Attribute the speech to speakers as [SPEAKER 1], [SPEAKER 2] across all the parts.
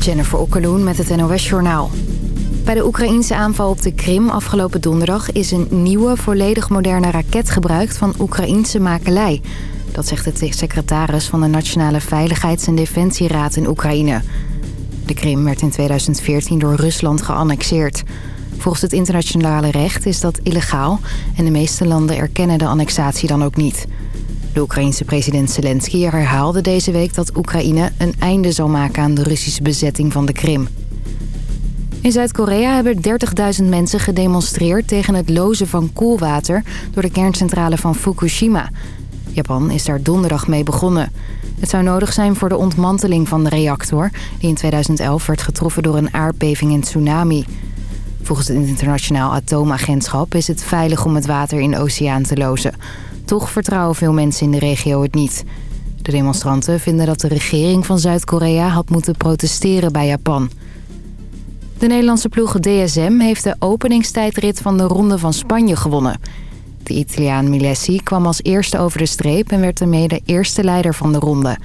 [SPEAKER 1] Jennifer Okkeloen met het NOS Journaal. Bij de Oekraïense aanval op de Krim afgelopen donderdag... is een nieuwe, volledig moderne raket gebruikt van Oekraïense makelij. Dat zegt de secretaris van de Nationale Veiligheids- en Defensieraad in Oekraïne. De Krim werd in 2014 door Rusland geannexeerd. Volgens het internationale recht is dat illegaal... en de meeste landen erkennen de annexatie dan ook niet... De Oekraïense president Zelensky herhaalde deze week dat Oekraïne een einde zal maken aan de Russische bezetting van de Krim. In Zuid-Korea hebben 30.000 mensen gedemonstreerd tegen het lozen van koelwater door de kerncentrale van Fukushima. Japan is daar donderdag mee begonnen. Het zou nodig zijn voor de ontmanteling van de reactor... die in 2011 werd getroffen door een aardbeving en tsunami. Volgens het Internationaal Atoomagentschap is het veilig om het water in de oceaan te lozen... Toch vertrouwen veel mensen in de regio het niet. De demonstranten vinden dat de regering van Zuid-Korea had moeten protesteren bij Japan. De Nederlandse ploeg DSM heeft de openingstijdrit van de Ronde van Spanje gewonnen. De Italiaan Milesi kwam als eerste over de streep en werd daarmee de eerste leider van de ronde.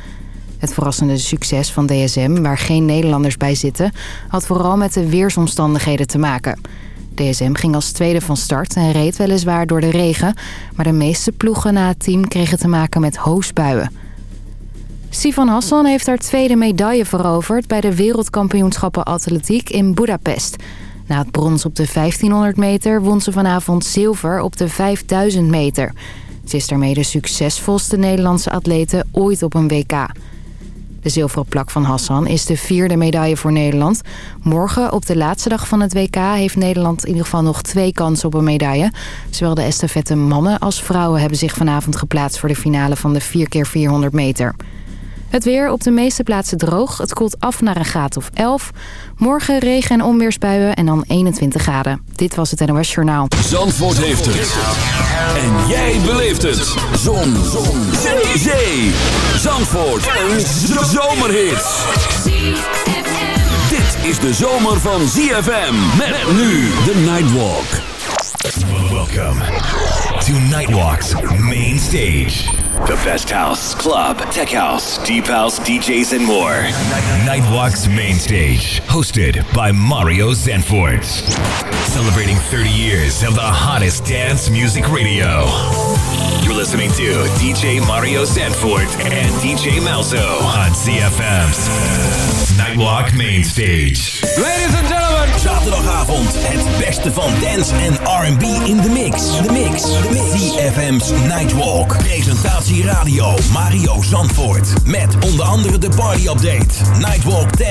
[SPEAKER 1] Het verrassende succes van DSM, waar geen Nederlanders bij zitten... had vooral met de weersomstandigheden te maken... DSM ging als tweede van start en reed weliswaar door de regen... maar de meeste ploegen na het team kregen te maken met hoosbuien. Sifan Hassan heeft haar tweede medaille veroverd... bij de wereldkampioenschappen atletiek in Budapest. Na het brons op de 1500 meter won ze vanavond zilver op de 5000 meter. Ze is daarmee de succesvolste Nederlandse atlete ooit op een WK... De zilveren plak van Hassan is de vierde medaille voor Nederland. Morgen, op de laatste dag van het WK, heeft Nederland in ieder geval nog twee kansen op een medaille. Zowel de estafette mannen als vrouwen hebben zich vanavond geplaatst voor de finale van de 4x400 meter. Het weer op de meeste plaatsen droog. Het koelt af naar een graad of 11. Morgen regen- en onweersbuien en dan 21 graden. Dit was het NOS Journaal.
[SPEAKER 2] Zandvoort heeft het. En jij beleeft het. Zon. Zon. Zee. Zee. Zandvoort. Een zomerhit. Dit is de zomer van ZFM. Met nu de Nightwalk.
[SPEAKER 3] Welcome to Nightwalk's main stage. The best house, club, tech house, deep house, DJs, and more. Nightwalk's main stage, hosted by Mario Zanfort. Celebrating 30 years of the hottest dance music radio. You're listening to DJ Mario Zanfort and DJ Malzo on CFM's Nightwalk Main Stage.
[SPEAKER 4] Ladies and gentlemen.
[SPEAKER 5] Zaterdagavond het beste van dance en R&B in de mix. De mix. De mix. CFM's Nightwalk. Presentatie radio Mario Zandvoort. Met onder andere de party update. Nightwalk 10.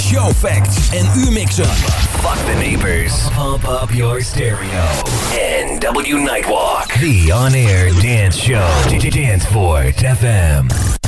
[SPEAKER 5] Show facts en uurmixen.
[SPEAKER 3] Fuck the neighbors. Pump up your stereo. NW Nightwalk. The on-air dance show. DJ Danceport FM.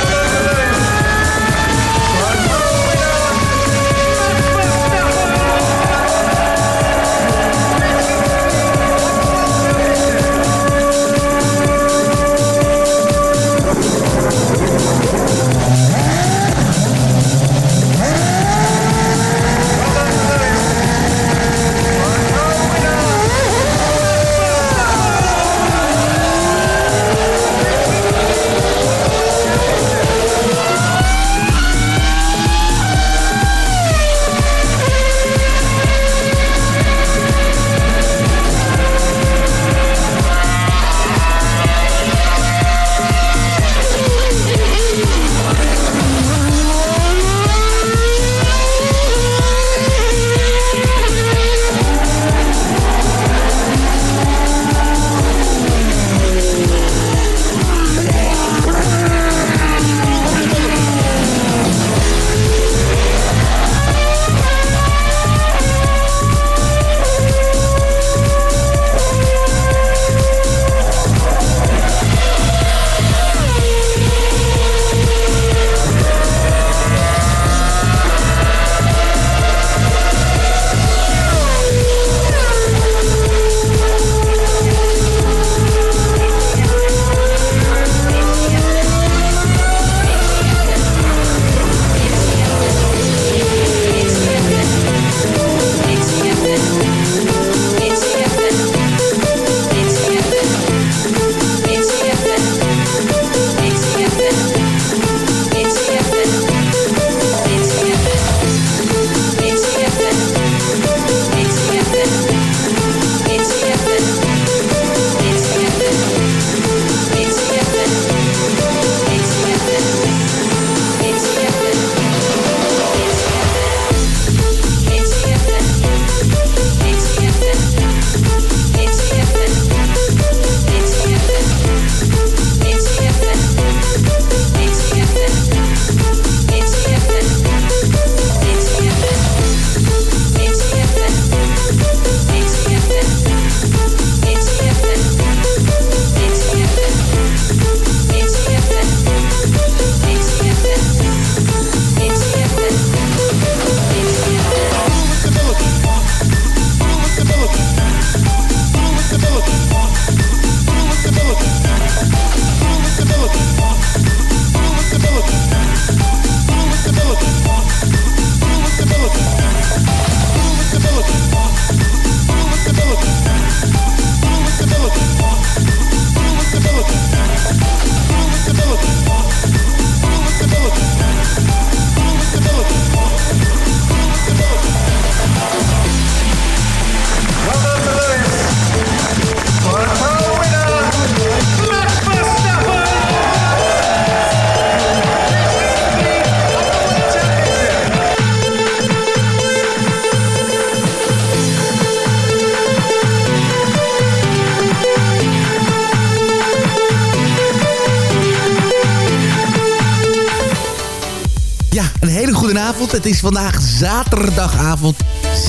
[SPEAKER 4] Vandaag zaterdagavond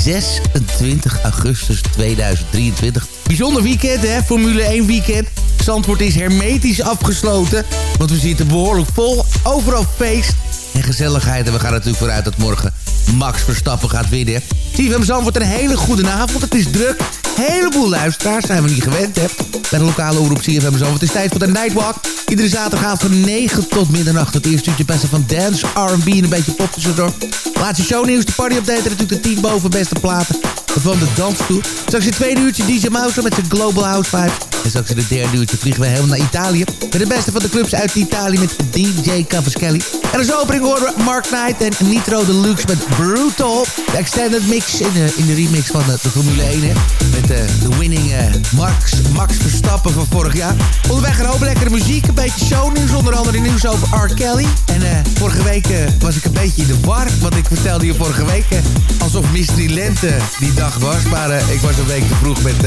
[SPEAKER 4] 26 augustus 2023. Bijzonder weekend, hè? Formule 1 weekend. Zandvoort is hermetisch afgesloten, want we zitten behoorlijk vol. Overal feest en gezelligheid. En we gaan natuurlijk vooruit dat morgen Max Verstappen gaat winnen. CFM Zandvoort, een hele goede avond. Het is druk. Heleboel luisteraars zijn we niet gewend, hè? Bij de lokale omroep CFM Zandvoort. Het is tijd voor de Nightwalk. Iedere zaterdag van 9 tot middernacht. Het eerste uurtje beste van dance, R&B en een beetje pop tussendoor. Laatste shownieuws, de party update en natuurlijk de 10 boven beste platen van de danstoer. Straks het tweede uurtje DJ Mouse met zijn Global House Vibes. En straks in het derde uurtje vliegen we helemaal naar Italië. Met de beste van de clubs uit Italië met DJ Cavaschelli. En als opening horen we Mark Knight en Nitro Deluxe met Brutal. De extended mix in de, in de remix van de, de Formule 1. Hè. Met de, eh, de winning uh, Max, Max Verstappen van vorig jaar. Onderweg een hoop lekkere muziek, een beetje shownieuws. Onder andere nieuws over R. Kelly. En uh, vorige week was ik een beetje in de war. Want ik vertelde je vorige week alsof Mystery Lente die dag was. Maar ik was een week te vroeg met,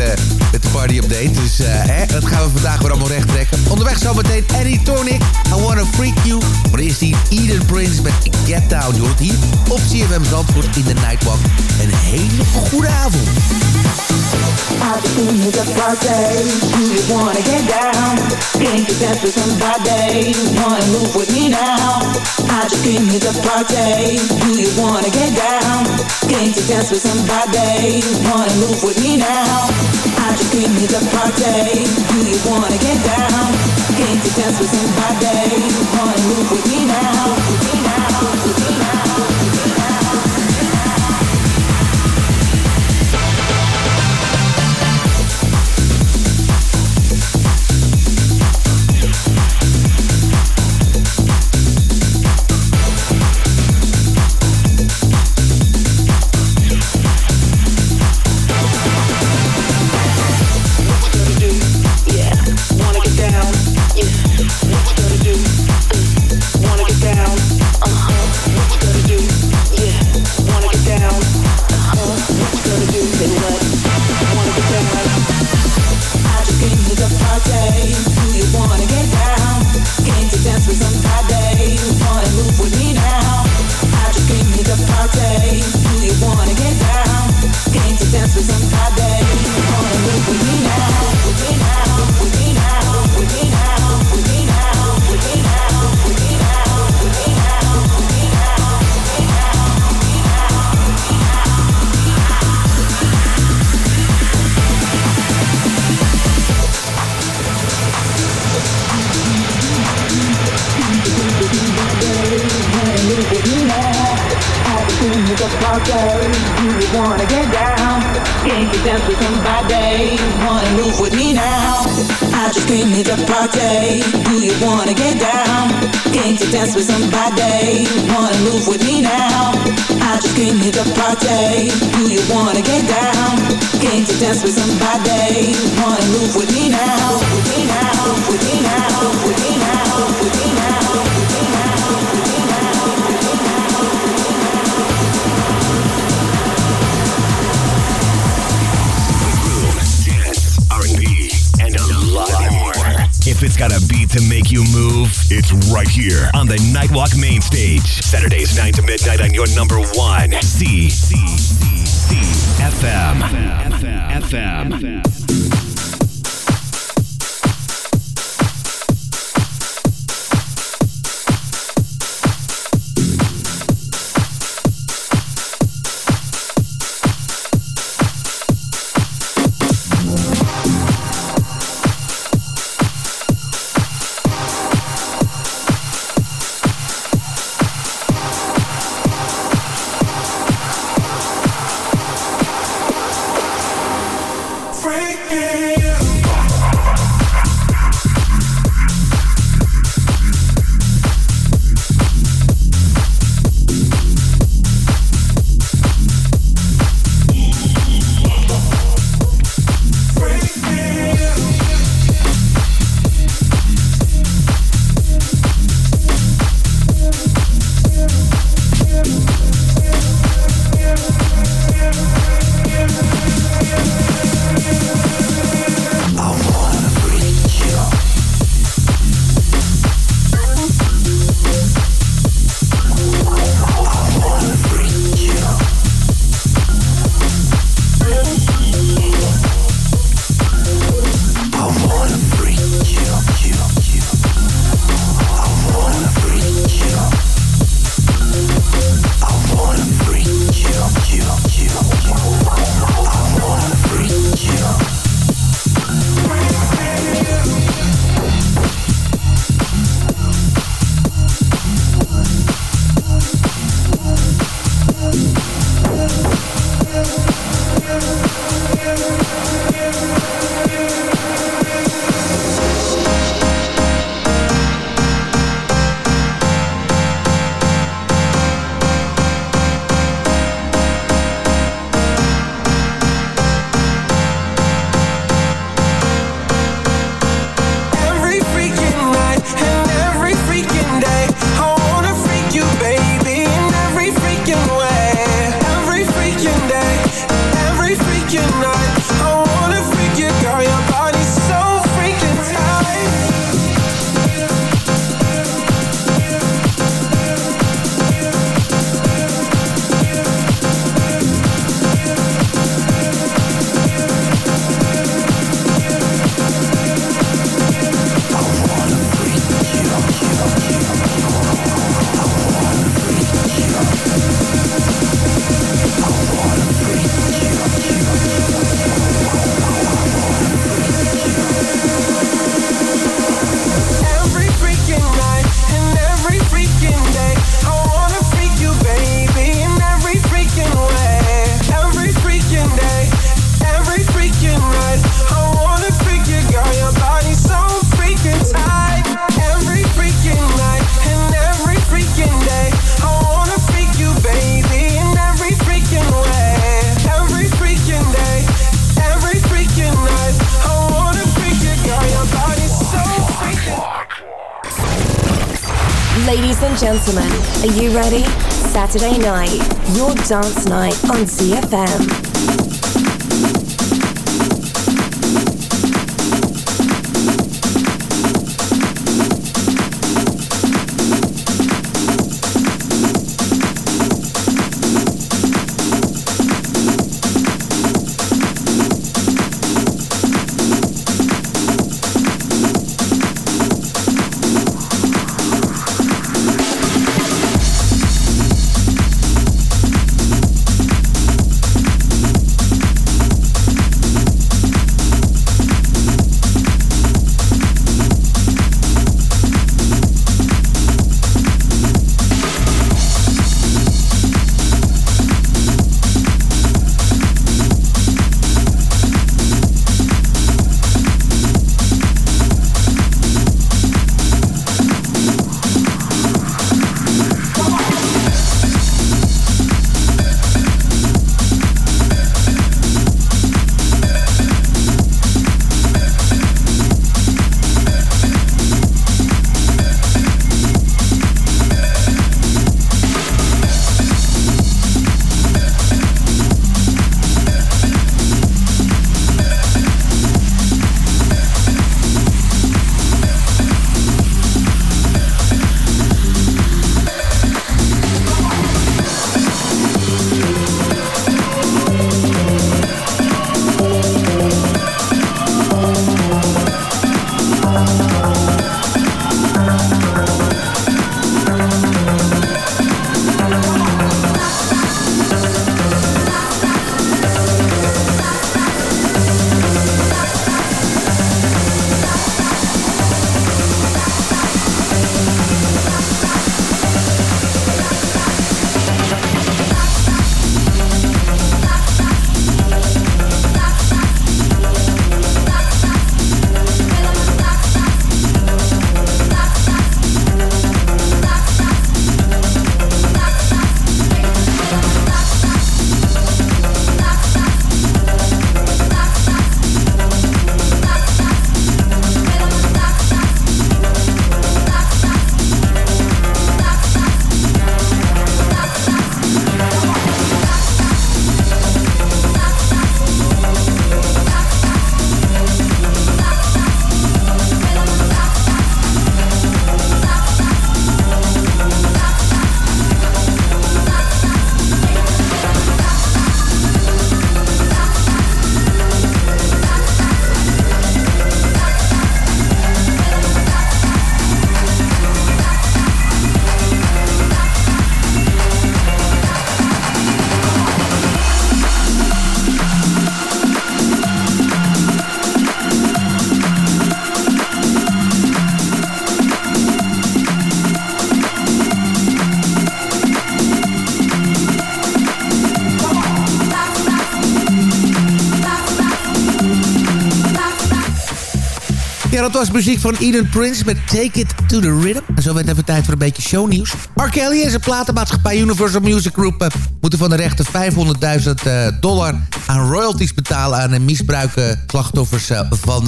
[SPEAKER 4] met de party update. Dus hè, dat gaan we vandaag weer allemaal recht trekken. Onderweg zometeen Eddie Tonic. I Wanna Freak You. Maar eerst die Eden Prince met Get Down. Je hoort hier op CFM Zandvoort in de Nightwalk. Een hele goede avond.
[SPEAKER 6] I just need a party. Do you wanna get down? Can't you dance with somebody? Wanna move with me now? I just came here to party. Do you wanna get down? Can't you dance with somebody? Wanna move with me now? I just came here to party. Do you wanna get down? Can't you dance with somebody? Wanna move with me now? your number one. C C
[SPEAKER 7] C C FM FM FM. FM. Ready? Saturday night, your dance night on ZFM.
[SPEAKER 4] Was muziek van Eden Prince met Take It to the Rhythm. En zo werd even tijd voor een beetje shownieuws. R. Kelly en zijn platenmaatschappij Universal Music Group... Uh, moeten van de rechter 500.000 uh, dollar aan royalties betalen... aan de misbruiken slachtoffers uh, van,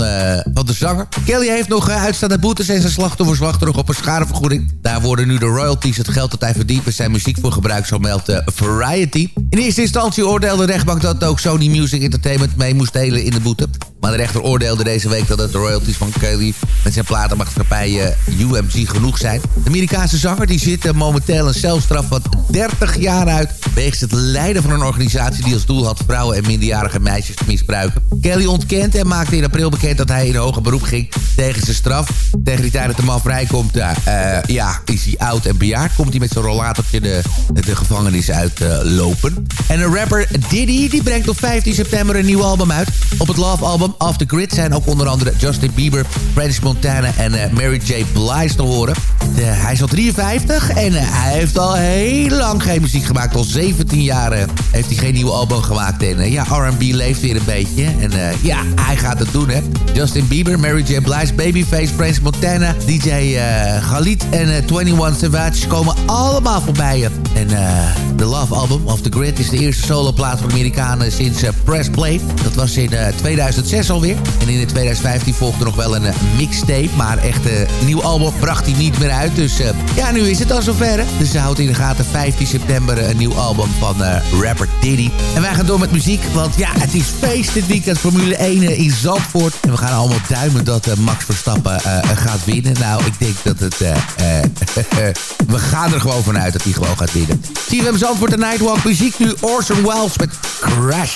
[SPEAKER 4] van de zanger. Kelly heeft nog uitstaande boetes en zijn slachtoffers wachten nog op een schadevergoeding. Daar worden nu de royalties, het geld dat hij verdient... met zijn muziek voor gebruik, zo meldt Variety. In eerste instantie oordeelde de rechtbank dat ook Sony Music Entertainment mee moest delen in de boete. De rechter oordeelde deze week dat de royalties van Kelly met zijn platenmaatschappij UMG genoeg zijn. De Amerikaanse zanger die zit momenteel een celstraf van 30 jaar uit... wegens het leiden van een organisatie die als doel had vrouwen en minderjarige meisjes te misbruiken. Kelly ontkent en maakte in april bekend dat hij in hoger beroep ging tegen zijn straf. Tegen die tijd dat de man vrijkomt, uh, ja, is hij oud en bejaard. Komt hij met zijn rollatortje de, de gevangenis uitlopen. en een rapper Diddy die brengt op 15 september een nieuw album uit. Op het Love album Off The Grid zijn ook onder andere Justin Bieber, French Montana en uh, Mary J. Blige te horen. Hij is al 53 en uh, hij heeft al heel lang geen muziek gemaakt. Al 17 jaar uh, heeft hij geen nieuw album gemaakt. En ja, R&B leeft weer een beetje. En ja, hij gaat het doen, hè. Justin Bieber, Mary J. Blige Babyface, Prince Montana, DJ Khalid en uh, 21 Savage komen allemaal voorbij. En The Love Album of The Grid is de eerste soloplaat van Amerikanen sinds Press Play. Dat was in 2006 alweer. En in 2015 volgde nog wel een mixtape, maar echt een nieuw album bracht hij niet meer uit. Dus ja, nu is het al zover. Dus ze houdt in de gaten 15 september een nieuw album van rapper Diddy. En wij gaan door met muziek, want ja, het is feest dit weekend. Formule 1 in Zandvoort. En we gaan allemaal duimen dat Max Verstappen gaat winnen. Nou, ik denk dat het... We gaan er gewoon vanuit dat hij gewoon gaat winnen. Hem Zandvoort de Nightwalk. Muziek nu Orson Welles met Crash.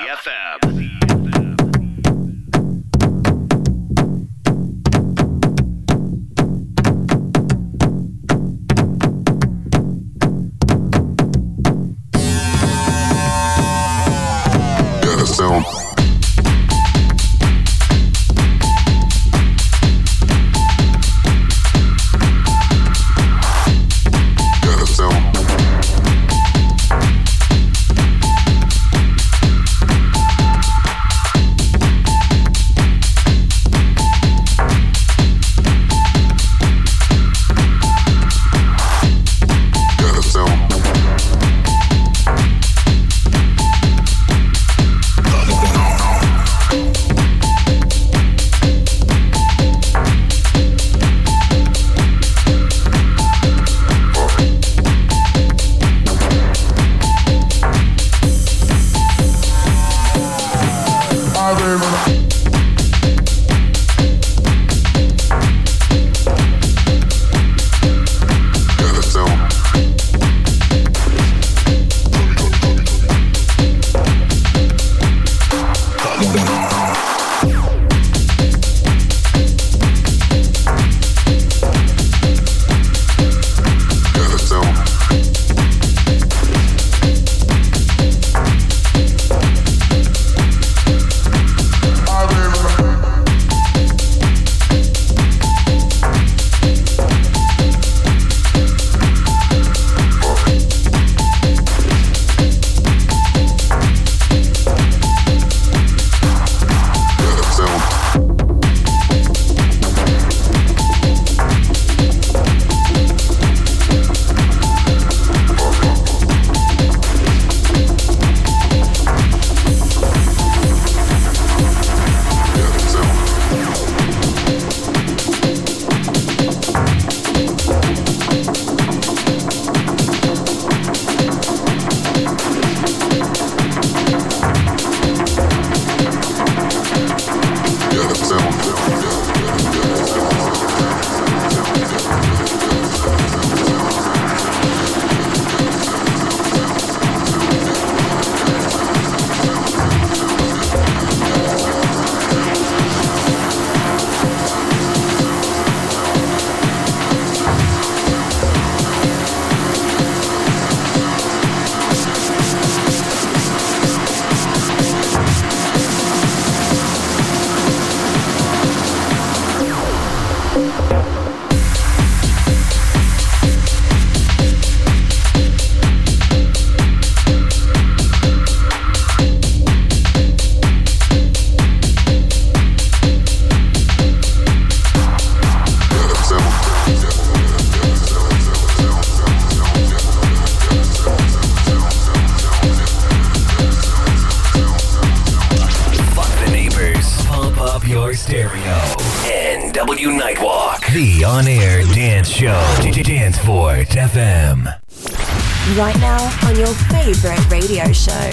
[SPEAKER 7] Radio show,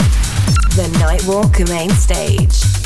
[SPEAKER 7] The Nightwalk Main Stage.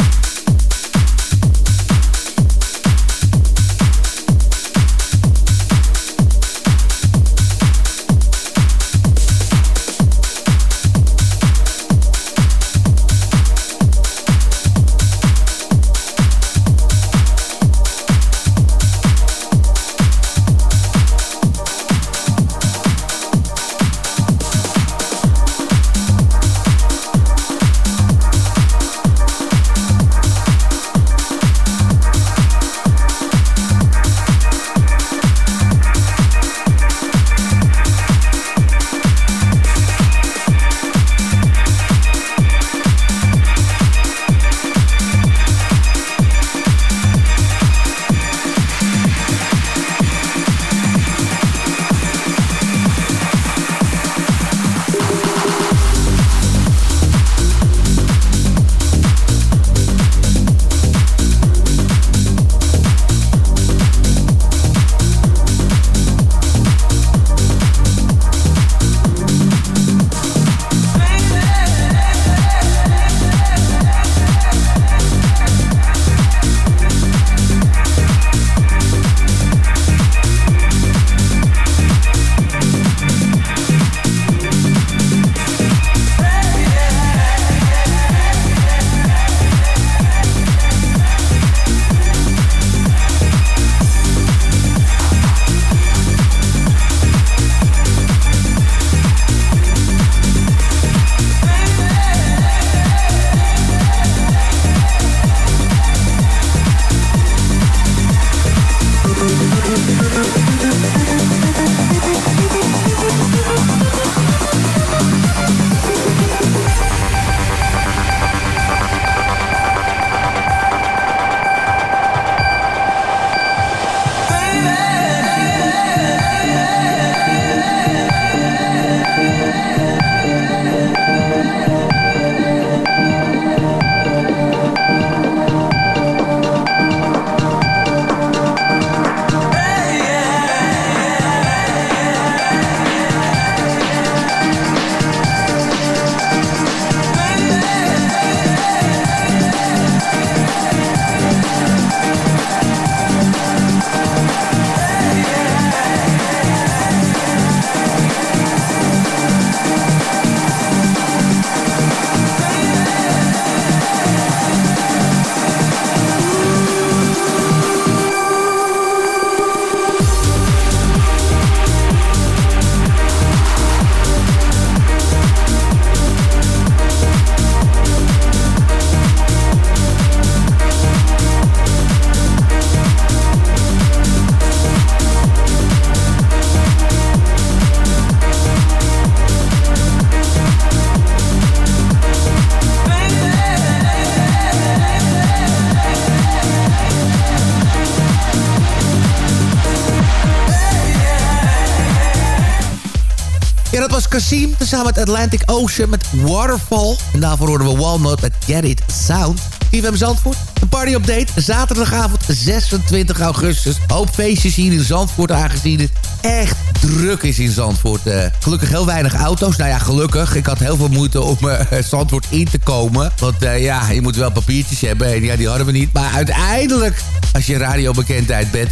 [SPEAKER 4] Kasim, samen met Atlantic Ocean met Waterfall. En daarvoor hoorden we Walnut met Get It Sound. TVM Zandvoort, een party-update. Zaterdagavond 26 augustus. Hoop feestjes hier in Zandvoort aangezien het echt druk is in Zandvoort. Uh, gelukkig heel weinig auto's. Nou ja, gelukkig. Ik had heel veel moeite om uh, Zandvoort in te komen. Want uh, ja, je moet wel papiertjes hebben. En ja, die hadden we niet. Maar uiteindelijk als je radiobekendheid bent,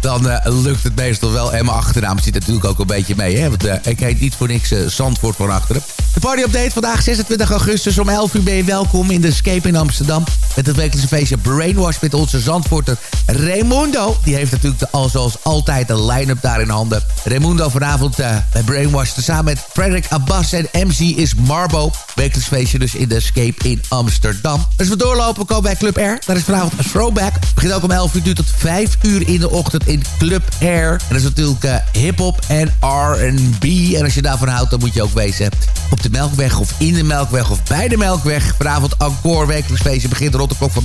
[SPEAKER 4] dan lukt het meestal wel. En mijn achternaam zit natuurlijk ook een beetje mee. Hè? Want ik heet niet voor niks Zandvoort van achteren. De party update vandaag 26 augustus om 11 uur ben je welkom in de Escape in Amsterdam. Met het wekelijkse feestje Brainwash met onze Zandvoorter Raimundo. Die heeft natuurlijk de, al zoals altijd een line-up daar in handen. Raimundo vanavond uh, bij Brainwash samen met Frederick Abbas en MC is Marbo. Wekelijks feestje dus in de Escape in Amsterdam. Als we doorlopen komen bij Club Air. Daar is vanavond een throwback. Begint ook om 11 uur tot 5 uur in de ochtend in Club Air. En dat is natuurlijk uh, hip-hop en R&B. En als je daarvan houdt, dan moet je ook wezen op de Melkweg of in de Melkweg of bij de Melkweg. Vanavond encore wekelijks feestje begint rond de klok van.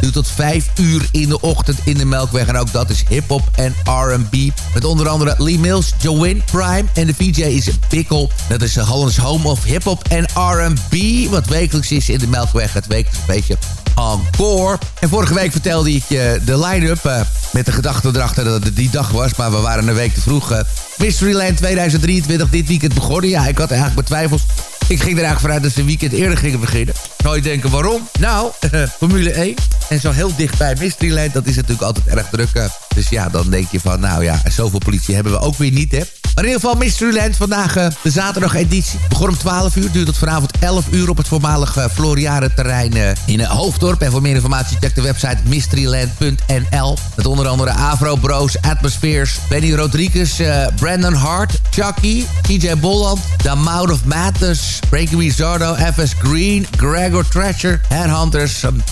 [SPEAKER 4] Duurt tot 5 uur in de ochtend in de Melkweg. En ook dat is hip-hop en R&B. Met onder andere Lee Mills, Joanne Prime en de VJ is Pickle. Dat is de Hollands Home of Hip-hop en R&B. Wat wekelijks is in de Melkweg. Het wekelijks feestje Encore. En vorige week vertelde ik je de line-up uh, met de gedachte erachter dat het die dag was. Maar we waren een week te vroeg. Uh, Mysteryland 2023 dit weekend begonnen. Ja, ik had eigenlijk mijn twijfels. Ik ging er eigenlijk vanuit dat ze een weekend eerder gingen beginnen. Zou je denken, waarom? Nou, Formule 1. En zo heel dicht bij Mysteryland, dat is natuurlijk altijd erg druk. Dus ja, dan denk je van, nou ja, zoveel politie hebben we ook weer niet, hè. Maar in ieder geval Mysteryland, vandaag uh, de zaterdag-editie. Begon om 12 uur, duurt tot vanavond 11 uur op het voormalige Floriade-terrein uh, in Hoofddorp. En voor meer informatie check de website mysteryland.nl. Met onder andere Avro Bros, Atmospheres, Benny Rodriguez, Brandon Hart, Chucky, TJ Bolland, The Mouth of Madness, Frankie Rizzardo, FS Green, Gregor Thrasher, Headhunters. Um,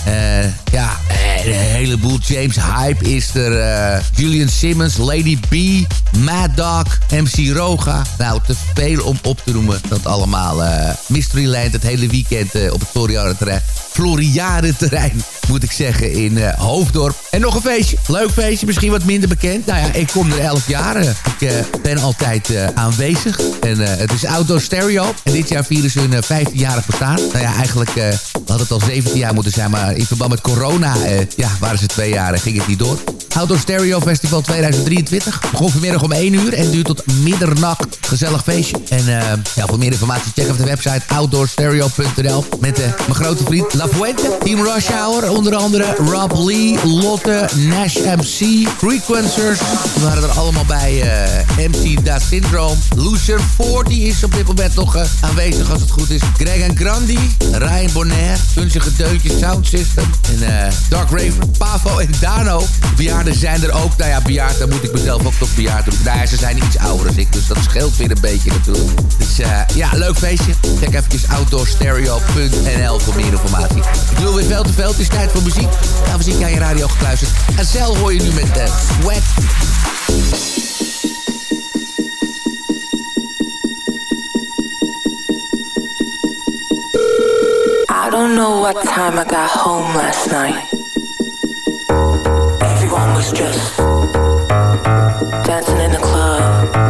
[SPEAKER 4] ja, een heleboel. James Hype is er, Julian Simmons, Lady B, Mad Dog, MC Roga. Nou, te veel om op te noemen. Dat allemaal uh, Mysteryland het hele weekend uh, op het Floriade terrein. Floriade terrein, moet ik zeggen, in uh, Hoofddorp. En nog een feestje. Leuk feestje, misschien wat minder bekend. Nou ja, ik kom er elf jaar. Ik ben altijd aanwezig. En het is Outdoor Stereo. En dit jaar vieren ze hun 15-jarig bestaan. Nou ja, eigenlijk had het al 17 jaar moeten zijn. Maar in verband met corona, ja, waren ze twee jaar ging het niet door. Outdoor Stereo Festival 2023. Begon vanmiddag om 1 uur en duurt tot middernacht. Gezellig feestje. En ja, voor meer informatie check op de website outdoorstereo.nl. Met mijn grote vriend La Fuente. Team Rush Hour. Onder andere Rob Lee, Lotte, Nash MC, Frequencers. Die waren er allemaal bij. Uh, MC Da Syndrome. Lucian 40 is op dit moment nog aanwezig als het goed is. Greg en Grandi. Ryan Bonaire. Kunzige Deuntje Sound System. En Dark Raver. Pavo en Dano. Bejaarden zijn er ook. Nou ja, bejaard, dan moet ik mezelf ook toch bejaard doen. Nou ja, ze zijn iets ouder dan ik. Dus dat scheelt weer een beetje natuurlijk. Dus uh, ja, leuk feestje. Check even outdoorstereo.nl voor meer informatie. Ik wil weer veel te veel. Is tijd voor muziek. Nou, we zien aan je radio gekluisterd. En zelf hoor je nu met uh, Sweat.
[SPEAKER 8] I don't know what time I got home last night. Everyone was just dancing in the club.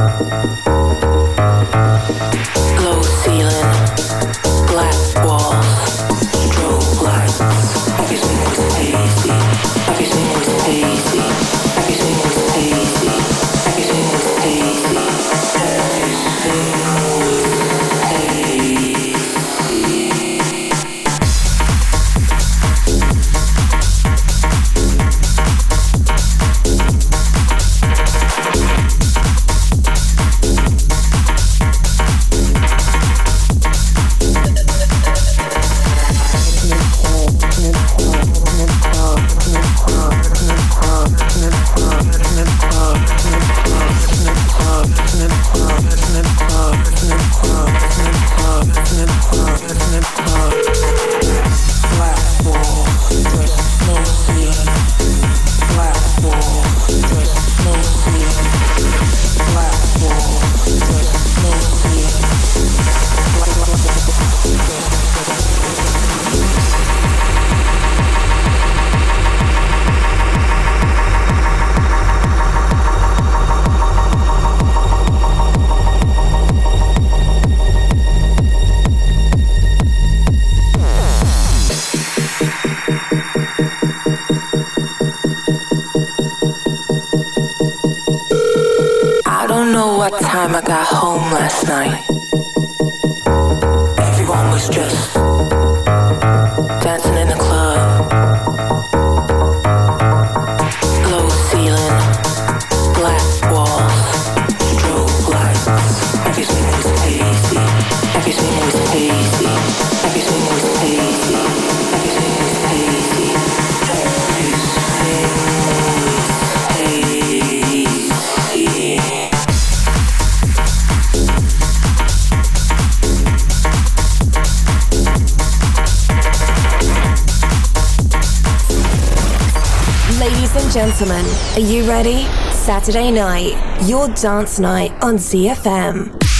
[SPEAKER 7] Gentlemen, are you ready? Saturday night, your dance night on ZFM.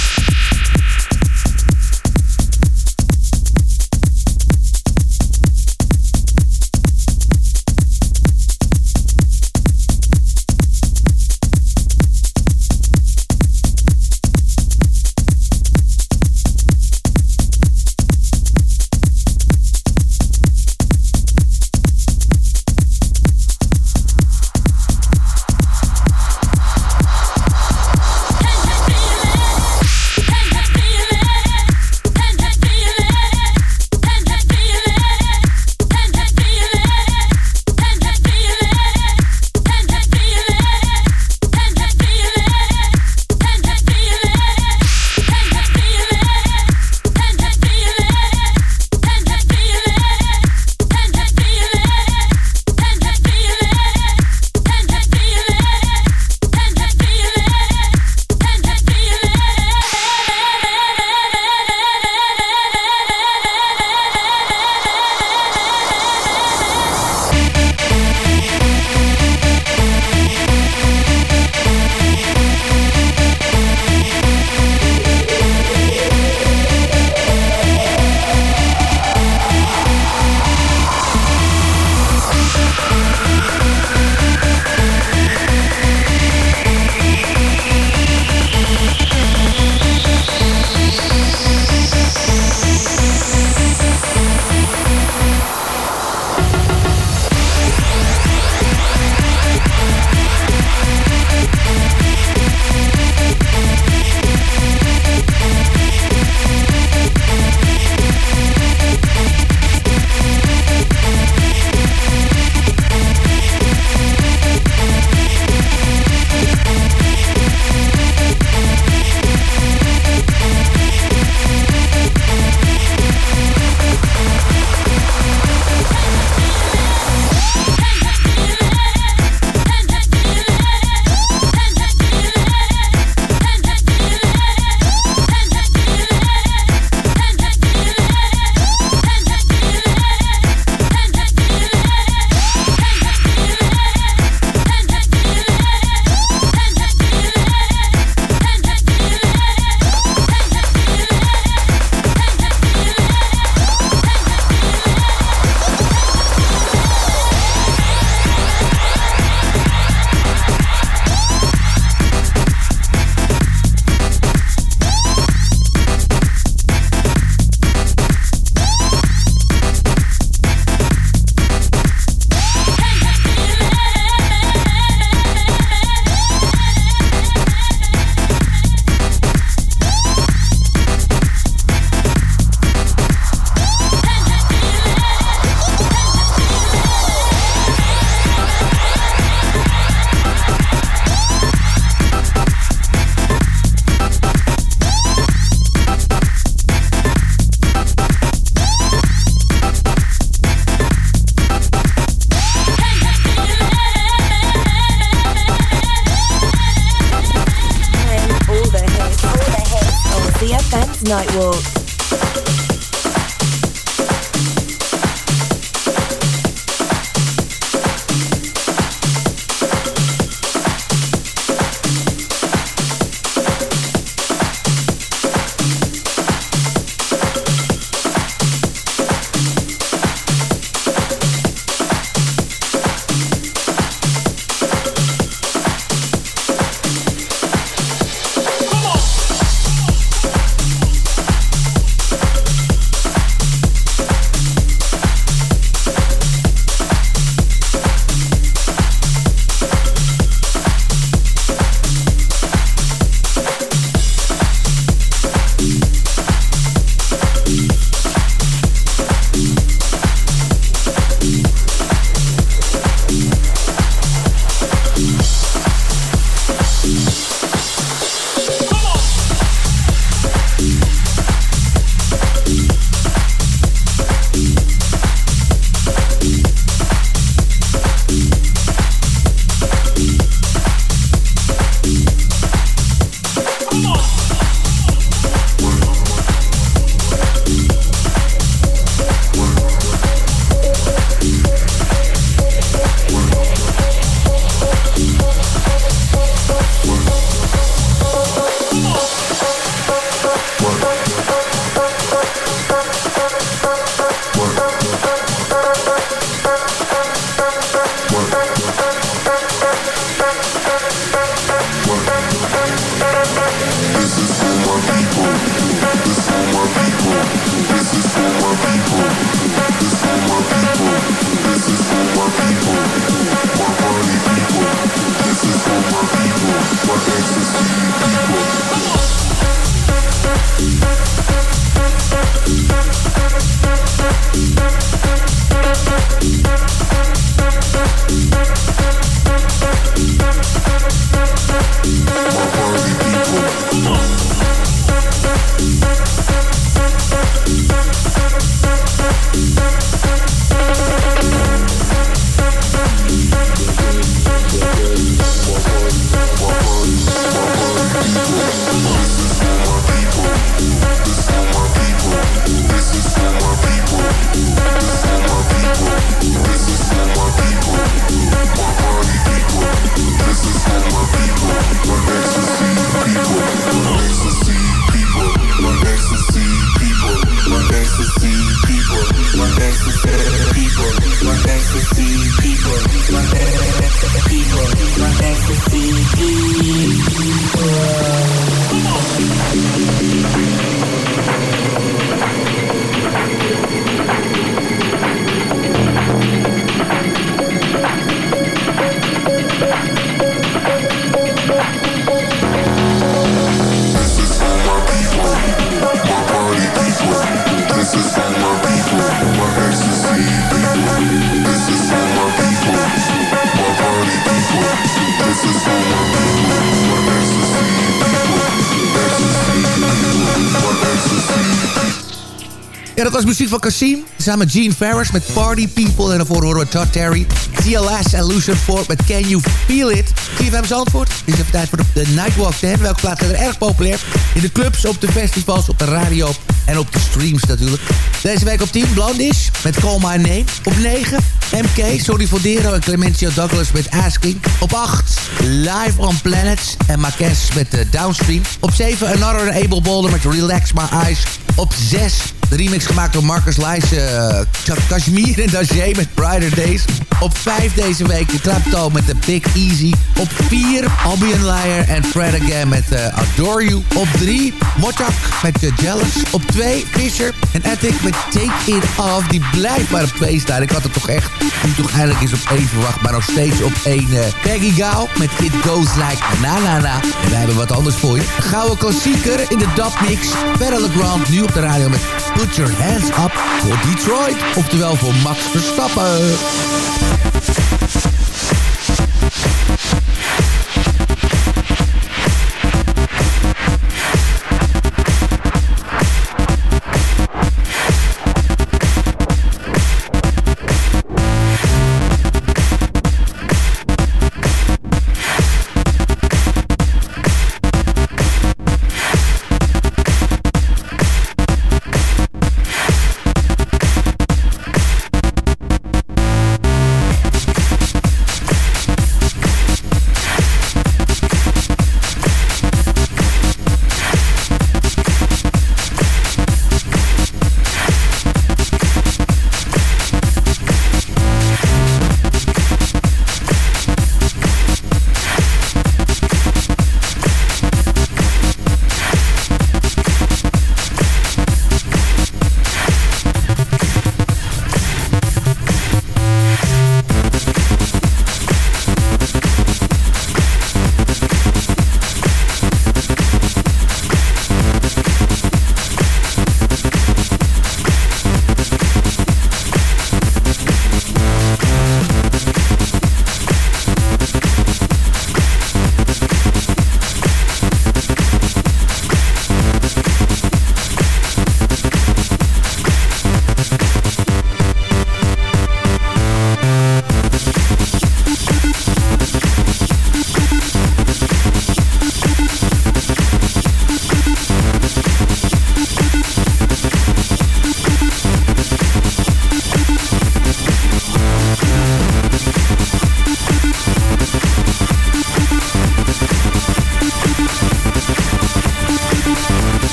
[SPEAKER 4] Ja, dat was muziek van Cassim. Samen met Gene Ferris met Party People. En daarvoor horen we Todd Terry. CLS en Lucian Ford met Can You Feel It. CFM antwoord. Het is even tijd voor de, Nightwalk 10. Welke plaatsen zijn er erg populair? In de clubs, op de festivals, op de radio en op de streams natuurlijk. Deze week op 10 Blondish met Call My Name. Op 9 MK, Sorry for Dero en Clemencio Douglas met Asking. Op 8 Live on Planets en Marquez met uh, Downstream. Op 7 Another Able Boulder met Relax My Eyes. Op 6 de remix gemaakt door Marcus Leijs, uh, Kashmir en Dajé met Brighter Days. Op 5 deze week de met The Big Easy. Op 4 Albion Liar en Fred Again met uh, Adore You. Op 3 Motak met uh, Jealous. Op 2 Fisher en Ethic met Take It Off. Die blijft maar op 2 staan. Ik had het toch echt nu toch eindelijk eens op 1 verwacht. Maar nog steeds op 1 uh, Peggy Gao met It Goes Like Na Na Na. En wij hebben wat anders voor je. Gouden klassieker in de Dub Mix. Perle Grant nu op de radio met Put Your Hands Up voor Detroit. Oftewel voor Max Verstappen.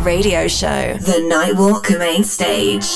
[SPEAKER 7] radio show, The Nightwalk Main Stage.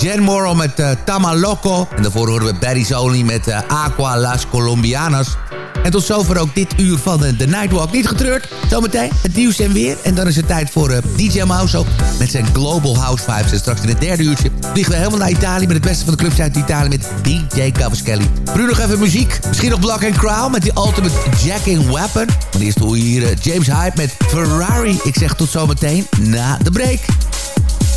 [SPEAKER 4] Jen Morrow met uh, Tamaloco. En daarvoor horen we Barry Zoli met uh, Aqua Las Colombianas. En tot zover ook dit uur van de Nightwalk. Niet getreurd, zometeen het nieuws en weer. En dan is het tijd voor DJ Mouse met zijn Global House Vibes. En straks in het derde uurtje vliegen we helemaal naar Italië... met het beste van de clubs uit Italië met DJ Cavaschelli. Nu nog even muziek. Misschien nog Black and Crown met die Ultimate Jacking Weapon. Maar eerst hoor je hier James Hype met Ferrari. Ik zeg tot zometeen na de break.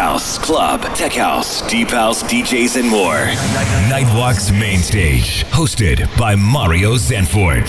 [SPEAKER 9] house, club, tech house, deep house, DJs, and more. Nightwalk's main stage, hosted by Mario Zanfort.